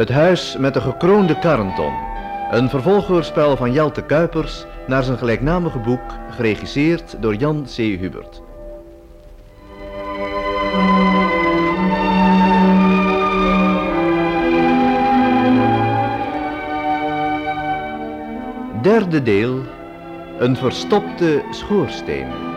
Het huis met de gekroonde Karenton. Een vervolghoorspel van Jelte Kuipers naar zijn gelijknamige boek, geregisseerd door Jan C. Hubert. Derde deel. Een verstopte schoorsteen.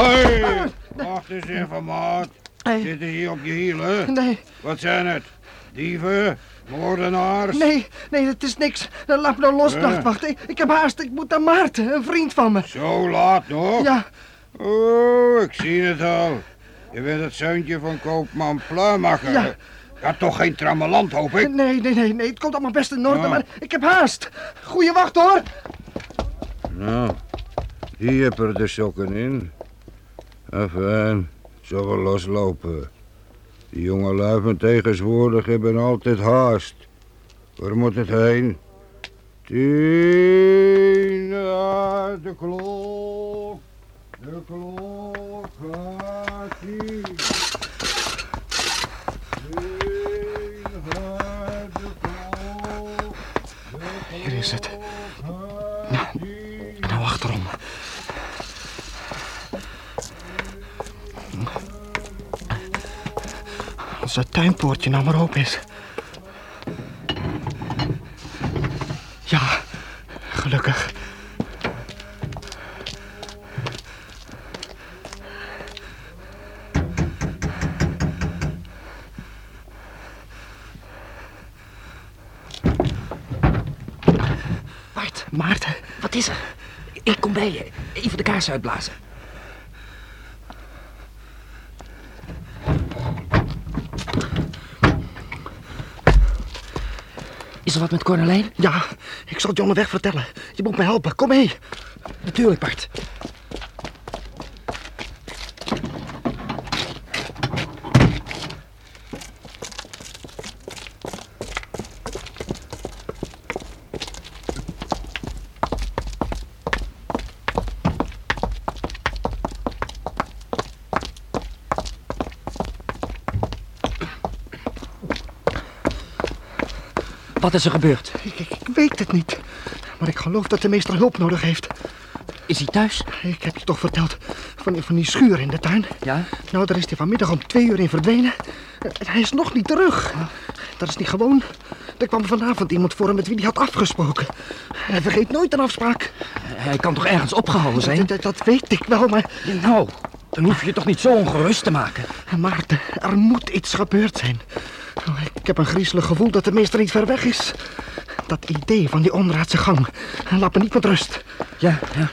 Hey, wacht eens even, maat. Nee. Zitten hier op je hielen? Nee, Wat zijn het? Dieven? Moordenaars? nee, nee, het is niks. Eh, Laat me nou los, Eh. nachtwacht. Ik, ik heb haast. Ik moet naar Maarten, een vriend van me. Zo laat nog? Ja, Oh, ik zie het al. Je bent het zoontje van koopman Pluimacher. Ja. Gaat toch geen trammeland, hoop ik? nee, nee, nee, nee. Het komt allemaal best in orde, maar ik heb haast. Goeie wacht, hoor. Nou, die heb er de sokken in. Enfin, zal wel loslopen. Die jonge lui van tegenwoordig hebben altijd haast. Waar moet het heen? Tien uit de klok. De klok gaat tien. Hier is het. Als tuinpoortje nou maar open is. Ja, gelukkig. Bart, Maarten, wat is er? Ik kom bij je. Even de kaars uitblazen. Is er wat met Cornelijn? ja, ik zal het je onderweg vertellen. Je moet me helpen, kom mee. Natuurlijk, Bart. Wat is er gebeurd? Ik, ik, ik weet het niet. Maar ik geloof dat de meester hulp nodig heeft. Is hij thuis? Ik heb je toch verteld van, die- van die schuur in de tuin? Ja? Nou, daar is hij vanmiddag om twee uur in verdwenen. En hij is nog niet terug. Dat is niet gewoon. Er kwam vanavond iemand voor hem met wie hij had afgesproken. Hij vergeet nooit een afspraak. Hij kan toch ergens opgehouden zijn? Dat, dat, dat weet ik wel, maar... Nou, dan hoef je je toch niet zo ongerust te maken. Maarten, er moet iets gebeurd zijn. Ik heb een griezelig gevoel dat de meester niet ver weg is. Dat idee van die onraadse gang laat me niet met rust. Ja, ja.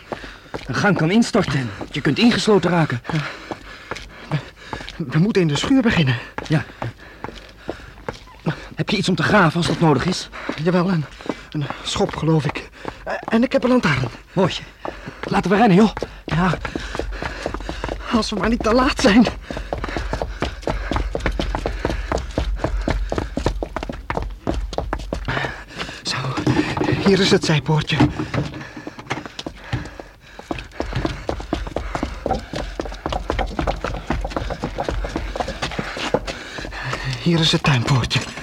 Een gang kan instorten. Je kunt ingesloten raken. We moeten in de schuur beginnen. Ja. Heb je iets om te graven als dat nodig is? Jawel, een, een schop geloof ik. En ik heb een lantaarn. Mooi. Laten we rennen, joh. Ja, als we maar niet te laat zijn. Zo, hier is het zijpoortje. Hier is het tuinpoortje.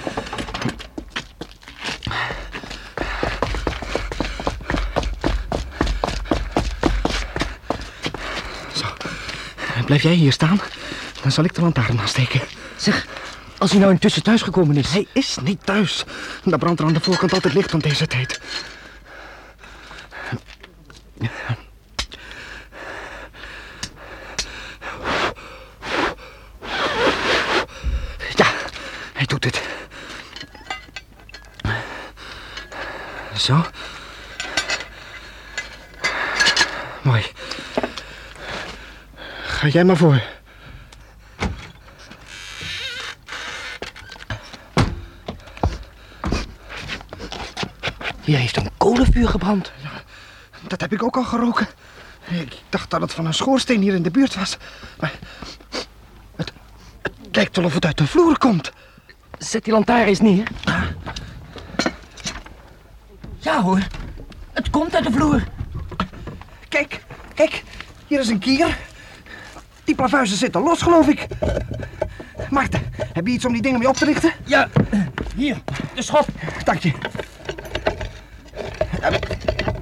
Blijf jij hier staan? Dan zal ik de lantaarn aansteken. Zeg, als hij nou intussen thuis gekomen is. Hij is niet thuis. Daar brandt er aan de voorkant altijd licht om deze tijd. Ja, hij doet het. Zo. Ga jij maar voor. Hier heeft een kolenvuur gebrand. Dat heb ik ook al geroken. Ik dacht dat het van een schoorsteen hier in de buurt was. Maar het, het lijkt wel of het uit de vloer komt. Zet die lantaarn eens neer. Ja hoor, het komt uit de vloer. Kijk, kijk, hier is een kier. Die plavuizen zitten los, geloof ik. Maarten, heb je iets om die dingen mee op te richten? Ja, hier, de schop. Dank je.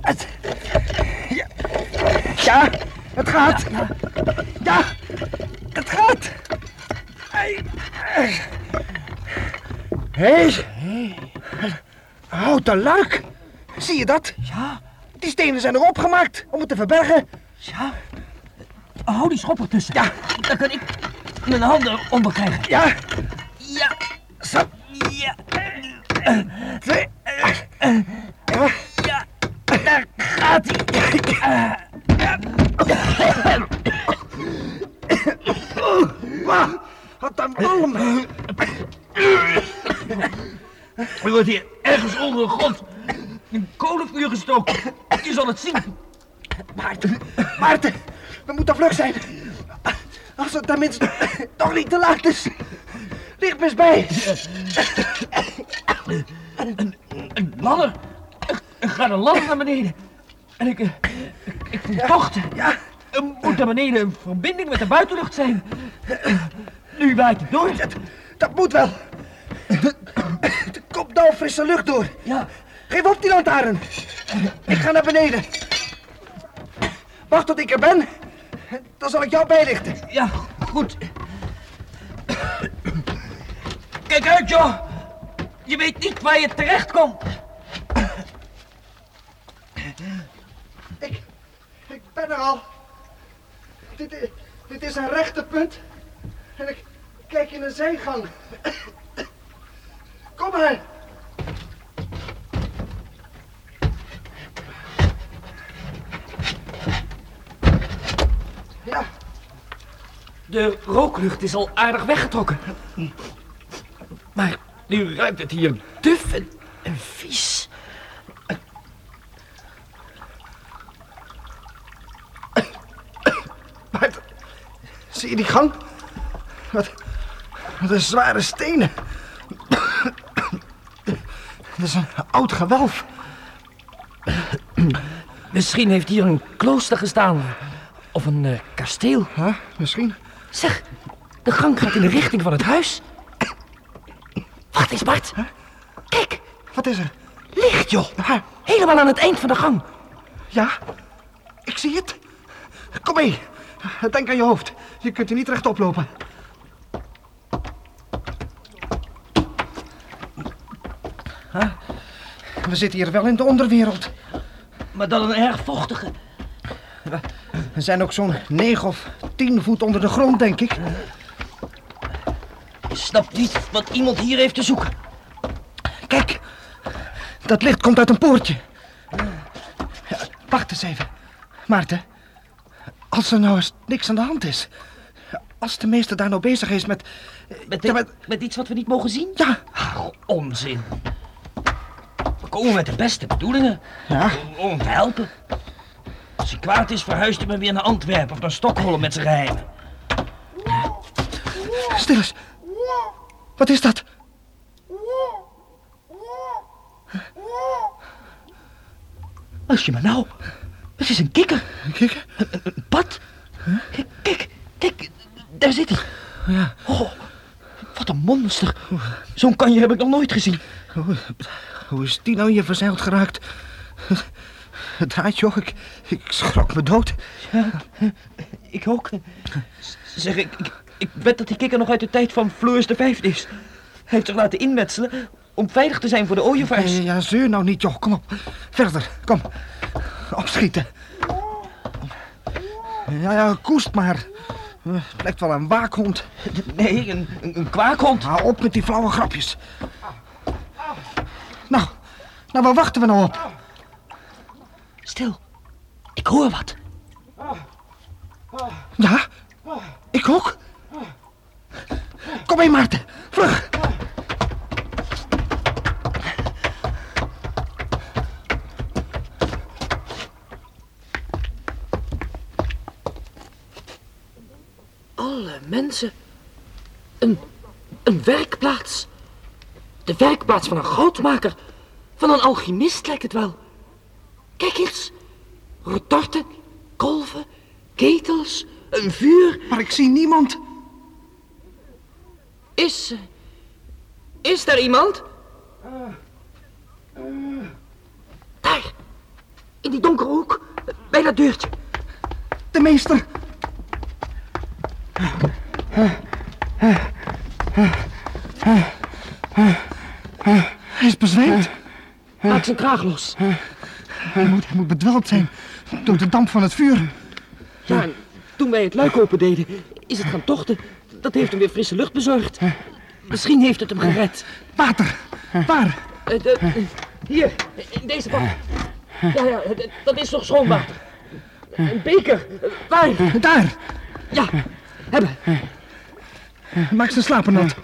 Het, ja, ja, het gaat. Ja, het gaat. Hé, hey. houten luik. Zie je dat? Ja, Die stenen zijn erop gemaakt om het te verbergen. ja. Hou die schop ertussen. Ja, dan kan ik mijn handen onder krijgen. Ja, Ja, zo. ja, Twee. ja. Daar gaat hij. Wat een walm. Er wordt hier ergens onder de grond een kolenvuur gestoken. Je zal het zien. Maarten, Maarten, we moeten vlug zijn. Als het tenminste toch niet te laat is. Me eens bij. Een ladder. Er gaat een ladder naar beneden. En ik, eh, ik, ik voel. Ja, Er moet naar beneden een verbinding met de buitenlucht zijn. Nu waait het door. dat moet wel. Er komt nou frisse lucht door. Ja, Geef op die lantaarn. Ik ga naar beneden. Wacht tot ik er ben. Dan zal ik jou bijlichten. ja, goed. Kijk uit, joh. Je weet niet waar je terecht komt. Ik, ik ben er al. Dit, dit is een rechte punt. En ik kijk in een zijgang. Kom maar. De rooklucht is al aardig weggetrokken. Maar nu ruikt het hier duf en, en vies. maar zie je die gang? Wat, wat een zware stenen. Dat is een oud gewelf. Misschien heeft hier een klooster gestaan. Of een eh, kasteel. Huh? Misschien. Zeg, de gang gaat in de richting van het huis. Wacht eens, Bart. Kijk, Wat is er? licht, joh. Helemaal aan het eind van de gang. Ja, ik zie het. Kom mee. Denk aan je hoofd. Je kunt er niet rechtop lopen. Huh? We zitten hier wel in de onderwereld. Maar dan een erg vochtige. We zijn ook zo'n 9 of 10 voet onder de grond, denk ik. Je snapt niet wat iemand hier heeft te zoeken. Kijk, dat licht komt uit een poortje. Wacht eens even. Maarten, als er nou eens niks aan de hand is. Als de meester daar nou bezig is met... Met, Ja, met iets wat we niet mogen zien? Ja, onzin. We komen met de beste bedoelingen. ja, Om te helpen. Als hij kwaad is, verhuist hij maar weer naar Antwerpen of naar Stockholm met zijn geheimen. stil eens. Wat is dat? Als je maar nou. Het is een kikker. Kijk, Een pad. Kijk, kijk, kijk. Daar zit hij. ja. Oh, wat een monster. Zo'n kanje heb ik nog nooit gezien. Hoe, hoe is die nou hier verzeild geraakt? Het draait, joh. Ik, ik schrok me dood. Ik ook. Zeg, ik, ik, ik weet dat die kikker nog uit de tijd van Fleurs de Vijfde is. Hij heeft zich laten inmetselen om veilig te zijn voor de ooievaars. Ja, ja, zeur nou niet, joh. Kom op. Verder, kom. Opschieten. Ja, ja, koest maar. Het lijkt wel een waakhond. Nee, een, een, een kwaakhond. Hou op met die flauwe grapjes. Nou, nou, waar wachten we nou op? Stil. Ik hoor wat. Ja, Ik ook. Kom mee, Maarten. Vlug. Alle mensen. Een, een werkplaats. De werkplaats van een goudmaker. Van een alchemist lijkt het wel. Kijk eens. Retorten, kolven, ketels, een vuur. Maar ik zie niemand. Is... Is er iemand? Daar. In die donkere hoek. Bij dat deurtje. De meester. Hij is bezweet. Maak zijn kraag los. Hij moet, hij moet bedwelmd zijn door de damp van het vuur. Ja, en toen wij het luik open deden, is het gaan tochten. Dat heeft hem weer frisse lucht bezorgd. Misschien heeft het hem gered. Water. Waar? Eh, de- eh, hier, in deze bak. Ja, ja, eh, dat is toch schoon water. Een beker. Eh, Waar? Daar. Ja, hebben. Maak zijn slapen nat.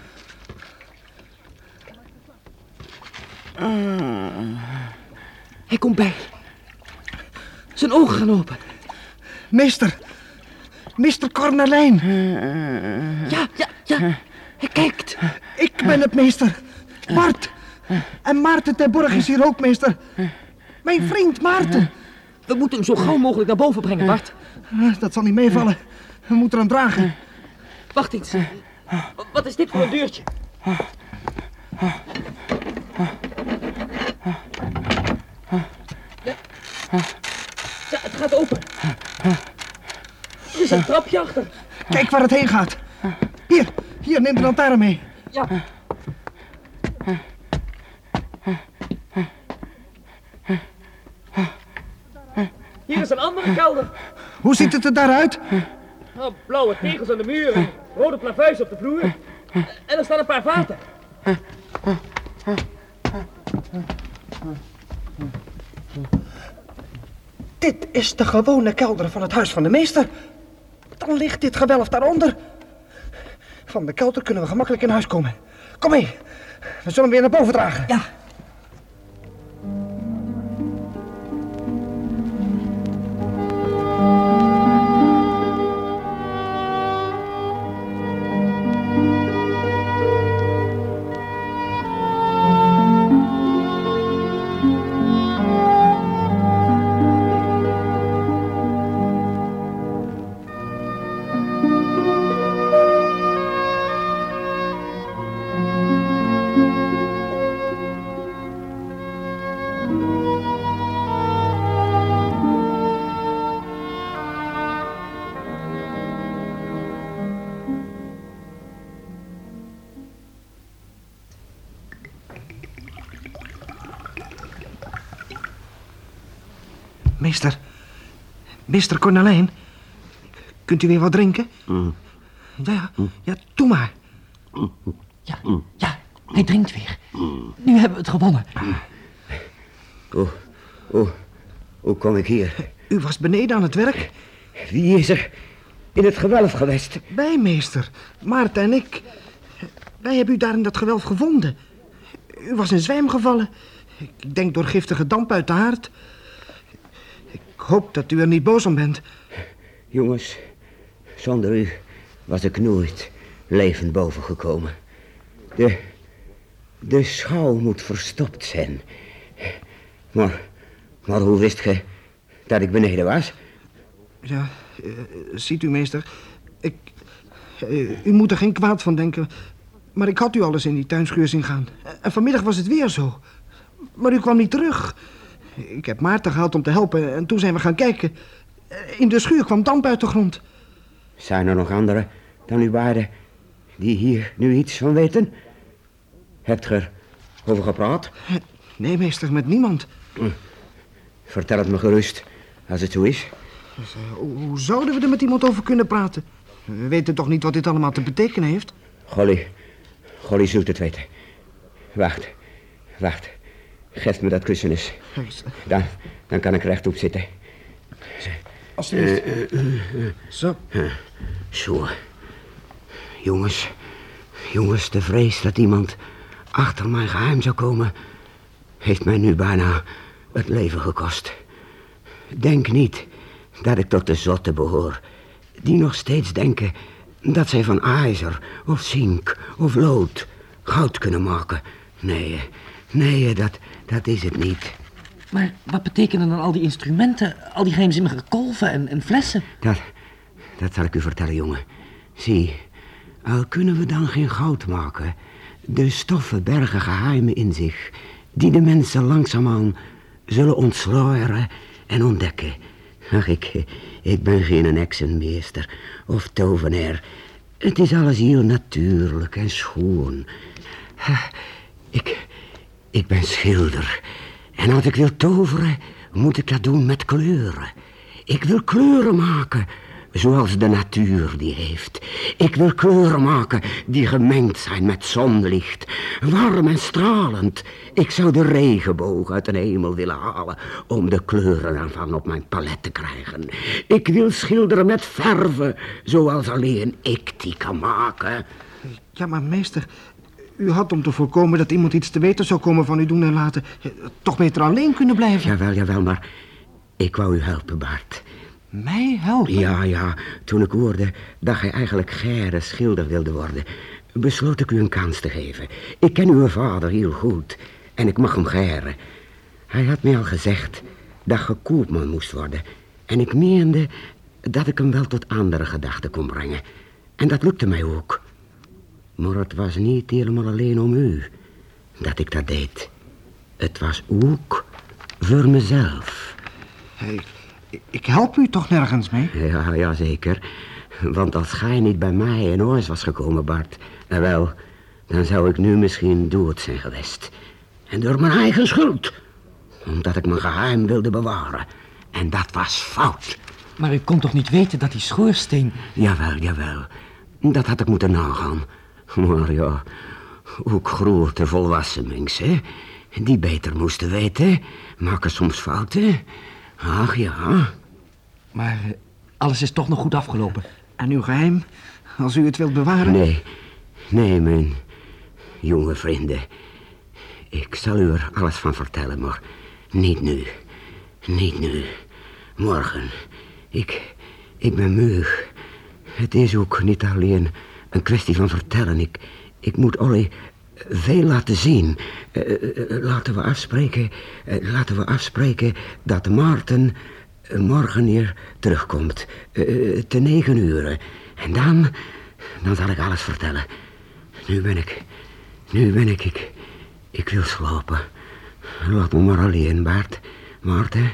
Hij komt bij. Zijn ogen gaan open. Meester. Meester Cornelijn. Ja, ja, ja. Hij kijkt. Ik ben het, meester. Bart. En Maarten ter Borg is hier ook, meester. Mijn vriend Maarten. We moeten hem zo gauw mogelijk naar boven brengen, Bart. Dat zal niet meevallen. We moeten hem dragen. Wacht eens. Wat is dit voor een deurtje? Ja. Ja, het gaat open. Er is een trapje achter. Kijk waar het heen gaat. Hier, hier, neem de lantaarn mee. Ja. Hier is een andere kelder. Hoe ziet het er daaruit? Nou, blauwe tegels aan de muren, rode plavuis op de vloer. En er staan een paar vaten. Dit is de gewone kelder van het huis van de meester. Dan ligt dit gewelf daaronder. Van de kelder kunnen we gemakkelijk in huis komen. Kom mee. We zullen hem weer naar boven dragen. Ja. Meester. Meester Cornelijn. Kunt u weer wat drinken? Ja, ja, ja, doe maar. Ja, ja, hij drinkt weer. Nu hebben we het gewonnen. Hoe, hoe, hoe kom ik hier? U was beneden aan het werk. Wie is er in het gewelf geweest? Wij, meester. Maarten en ik. Wij hebben u daar in dat gewelf gevonden. U was in zwijm gevallen. Ik denk door giftige damp uit de haard. Ik hoop dat u er niet boos om bent. Jongens, zonder u was ik nooit levend boven gekomen. De, de schouw moet verstopt zijn. Maar, maar hoe wist ge dat ik beneden was? Ja, eh, ziet u, meester. Ik, eh, u moet er geen kwaad van denken. Maar ik had u alles in die tuinschuur zien gaan. En vanmiddag was het weer zo. Maar u kwam niet terug. Ik heb Maarten gehaald om te helpen en toen zijn we gaan kijken. Eh, In de schuur kwam damp uit de grond. Zijn er nog anderen dan uw waarde die hier nu iets van weten? Hebt ge er over gepraat? Nee, meester, met niemand. Vertel het me gerust, als het zo is. Hoe hoe zouden we er met iemand over kunnen praten? We weten toch niet wat dit allemaal te betekenen heeft? Golly, Golly zult het weten. Wacht, wacht. Geef me dat kussen eens. Dan, dan kan ik rechtop zitten. Alsjeblieft. Zo. Zo. Jongens, jongens, de vrees dat iemand achter mijn geheim zou komen... heeft mij nu bijna het leven gekost. Denk niet dat ik tot de zotten behoor... die nog steeds denken dat zij van ijzer of zink of lood goud kunnen maken. Nee, nee, dat, dat is het niet. Maar wat betekenen dan al die instrumenten, al die geheimzinnige kolven en, en flessen? Dat, dat zal ik u vertellen, jongen. Zie, al kunnen we dan geen goud maken... de stoffen bergen geheimen in zich... die de mensen langzaamaan zullen ontsluieren en ontdekken. Ach, ik, ik ben geen heksenmeester of tovenaar. Het is alles heel natuurlijk en schoon. Ik, ik ben schilder. En als ik wil toveren, moet ik dat doen met kleuren. Ik wil kleuren maken, zoals de natuur die heeft. Ik wil kleuren maken die gemengd zijn met zonlicht. Warm en stralend. Ik zou de regenboog uit de hemel willen halen... om de kleuren ervan op mijn palet te krijgen. Ik wil schilderen met verven, zoals alleen ik die kan maken. Ja, maar meester, u had om te voorkomen dat iemand iets te weten zou komen van uw doen en laten... toch beter alleen kunnen blijven. Jawel, jawel, maar ik wou u helpen, Bart. Mij helpen? Ja, ja, toen ik hoorde dat gij eigenlijk Gerre schilder wilde worden... besloot ik u een kans te geven. Ik ken uw vader heel goed en ik mag hem Gerre. Hij had mij al gezegd dat ge koopman moest worden. En ik meende dat ik hem wel tot andere gedachten kon brengen. En dat lukte mij ook. Maar het was niet helemaal alleen om u dat ik dat deed. Het was ook voor mezelf. Hey, ik help u toch nergens mee? Ja, ja, zeker. Want als gij niet bij mij in huis was gekomen, Bart... En wel, dan zou ik nu misschien dood zijn geweest. En door mijn eigen schuld. Omdat ik mijn geheim wilde bewaren. En dat was fout. Maar u kon toch niet weten dat die schoorsteen... Jawel, jawel. Dat had ik moeten nagaan. Maar ja, ook grote volwassen mensen... die beter moesten weten, maken soms fouten... Ach ja. Maar eh, alles is toch nog goed afgelopen. En uw geheim, als u het wilt bewaren? Nee, nee, mijn jonge vrienden. Ik zal u er alles van vertellen, maar niet nu. Niet nu. Morgen. Ik, ik ben moe. Het is ook niet alleen een kwestie van vertellen. Ik, ik moet Olly veel laten zien. Uh, uh, laten we afspreken, laten we afspreken dat Maarten morgen hier terugkomt. te negen uur. En dan, dan zal ik alles vertellen. Nu ben ik, nu ben ik, ik, ik wil slapen. Laat me maar alleen, Bart. Maarten,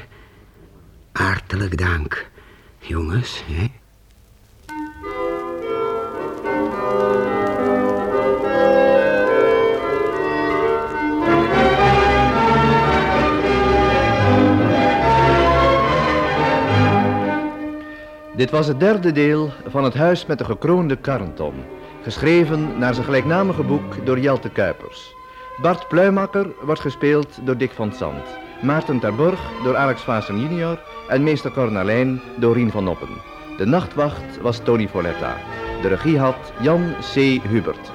hartelijk dank. Jongens, hè? Dit was het derde deel van Het Huis met de gekroonde Karnton, geschreven naar zijn gelijknamige boek door Jelte Kuipers. Bart Pluimakker wordt gespeeld door Dick van Zandt, Maarten Terborg door Alex Vaassen junior en meester Cornelijn door Rien van Noppen. De nachtwacht was Tony Folletta. De regie had Jan C. Hubert.